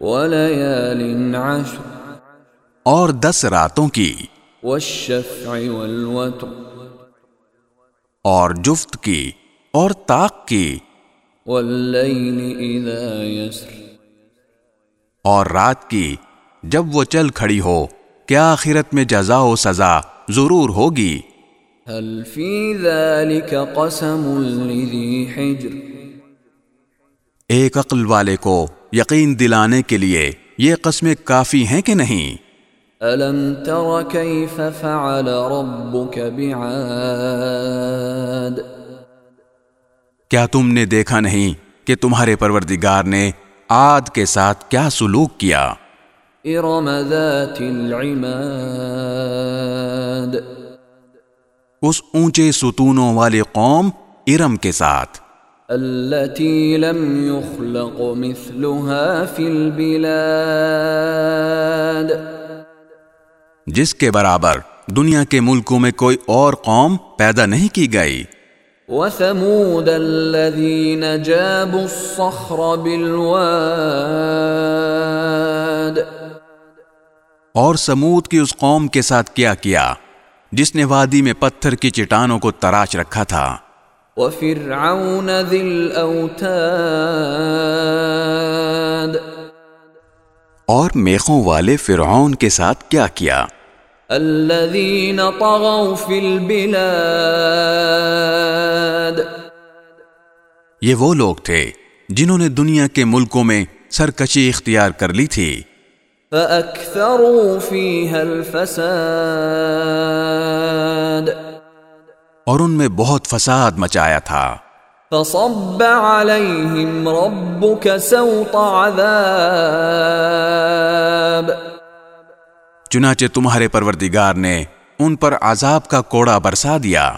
وليال عشر. اور دس راتوں کی والشفع والوتر. اور جفت کی اور طاق کی والليل اذا يسر. اور رات کی جب وہ چل کھڑی ہو کیا آخرت میں جزا و سزا ضرور ہوگی؟ هل في ذلك قسم لذي حجر؟ ایک عقل والے کو یقین دلانے کے لیے یہ قسمیں کافی ہیں کہ نہیں؟ ألم تر كيف فعل ربك بعاد؟ کیا تم نے دیکھا نہیں کہ تمہارے پروردگار نے آد کے ساتھ کیا سلوک کیا؟ إرم ذات العماد۔ اس اونچے ستونوں والی قوم ارم کے ساتھ۔ التي لم يخلق مثلها في البلاد. جس کے برابر دنیا کے ملکوں میں کوئی اور قوم پیدا نہیں کی گئی۔ وثمود الذين جابوا الصخر بالواد. اور سمود کی اس قوم کے ساتھ کیا کیا جس نے وادی میں پتھر کی چٹانوں کو تراش رکھا تھا۔ وفرعون ذي الأوتاد. اور میخوں والے فرعون کے ساتھ کیا کیا؟ الذين طغوا في البلاد. یہ وہ لوگ تھے جنہوں نے دنیا کے ملکوں میں سرکشی اختیار کر لی تھی۔ فأكثروا فيها الفساد. اور ان میں بہت فساد مچایا تھا۔ فصب عليهم ربك سوط عذاب۔ چنانچہ تمہارے پروردگار نے ان پر عذاب کا کوڑا برسا دیا۔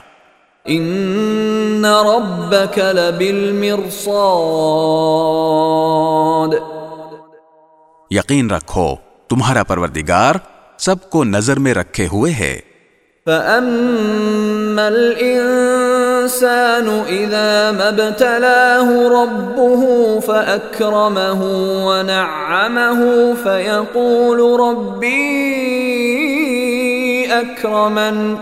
ان ربك لبالمرصاد۔ یقین رکھو تمہارا پروردگار سب کو نظر میں رکھے ہوئے ہے۔ فأما الإنسان إذا ما ابتلاه ربه فأكرمه ونعمه فيقول ربي أكرمن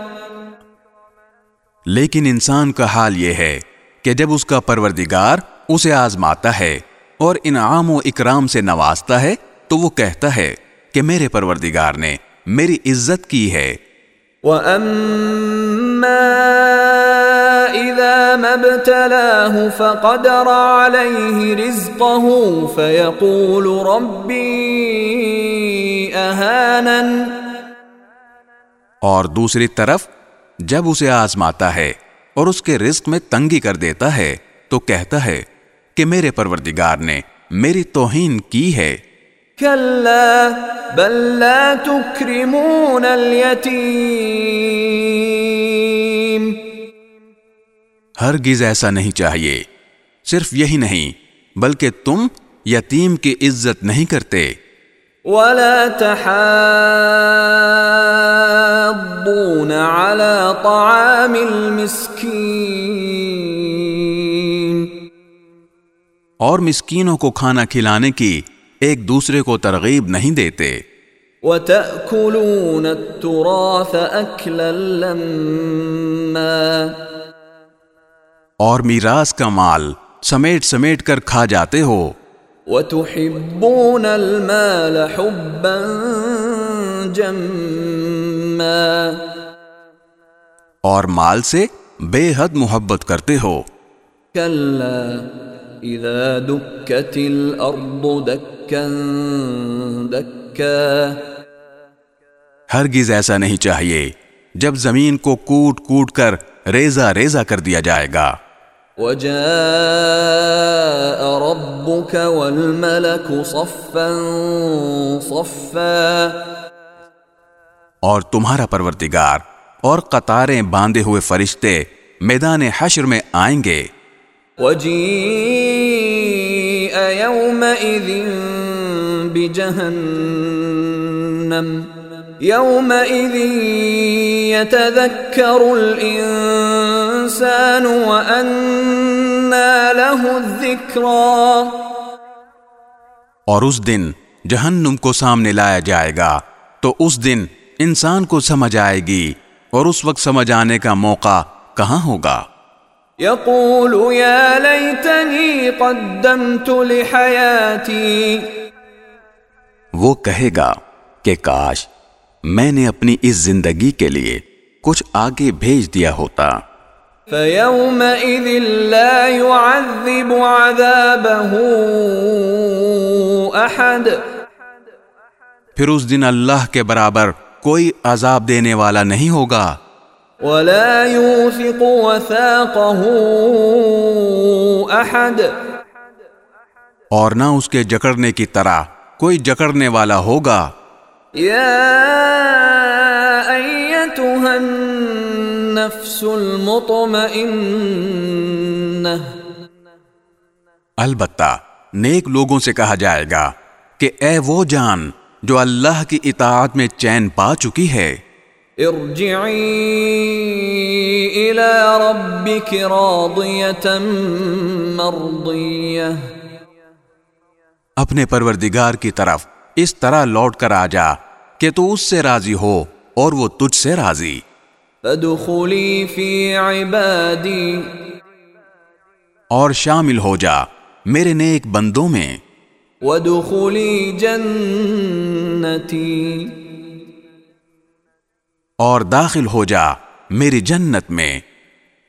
لیکن انسان کا حال یہ ہے کہ جب اس کا پروردگار اسے آزماتا ہے اور انعام و اکرام سے نوازتا ہے تو وہ کہتا ہے کہ میرے پروردگار نے میری عزت کی ہے۔ وأما إذا ما ابتلاه فقدر عليه رزقه فيقول ربي أهانن اور دوسری طرف، جب اسے آزماتا ہے اور اس کے رزق میں تنگی کر دیتا ہے، تو کہتا ہے کہ میرے پروردگار نے میری توہین کی ہے۔ كلا بل لا تكرمون اليتيم. ہرگز ایسا نہیں چاہیے صرف یہی نہیں بلکہ تم یتیم کی عزت نہیں کرتے۔ ولا تحاضون على طعام المسكين۔ اور مسکینوں کو کھانا کھلانے کی ایک دوسرے کو ترغیب نہیں دیتے۔ وتأكلون التراث أكلا لما۔ اور میراث کا مال سمیٹ سمیٹ کر کھا جاتے ہو۔ وتحبون المال حبا جما۔ اور مال سے بے حد محبت کرتے ہو۔ كلا إذا دكت الأرض دكا ہرگز ایسا نہیں چاہیے جب زمین کو کوٹ کوٹ کر ریزہ ریزہ کر دیا جائے گا۔ وجاء ربك والملك صفا صفا۔ اور تمہارا پروردگار اور قطاریں باندھے ہوئے فرشتے میدان حشر میں آئیں گے۔ وجيء يومئذ بجهنم يومئذ يتذكر الإنسان وأنى له الذكرى. اور اس دن جہنم کو سامنے لایا جائے گا تو اس دن انسان کو سمجھ آئے گی اور اس وقت سمجھ آنے کا موقع کہاں ہوگا؟ يقول يا ليتني قدمت لحياتي وہ کہے گا کہ کاش میں نے اپنی اس زندگی کے لیے کچھ آگے بھیج دیا ہوتا۔ فيومئذ لا يعذب عذابه أحد پھر اس دن اللہ کے برابر کوئی عذاب دینے والا نہیں ہوگا۔ ولا يوثق وثاقه أحد اور نہ اس کے جکڑنے کی طرح۔ کوئی جکڑنے والا ہوگا۔ أيتها النفس البتہ نیک لوگوں سے کہا جائے گا کہ اے وہ جان جو اللہ کی اطاعت میں چین پا چکی ہے۔ ارجعي إلى ربك راضية مرضية اپنے پروردگار کی طرف اس طرح لوٹ کر آ جا کہ تو اس سے راضی ہو اور وہ تجھ سے راضی۔ فادخلي في عبادي اور شامل ہو جا میرے نیک بندوں میں۔ وادخلي جنتي اور داخل ہو جا میری جنت میں۔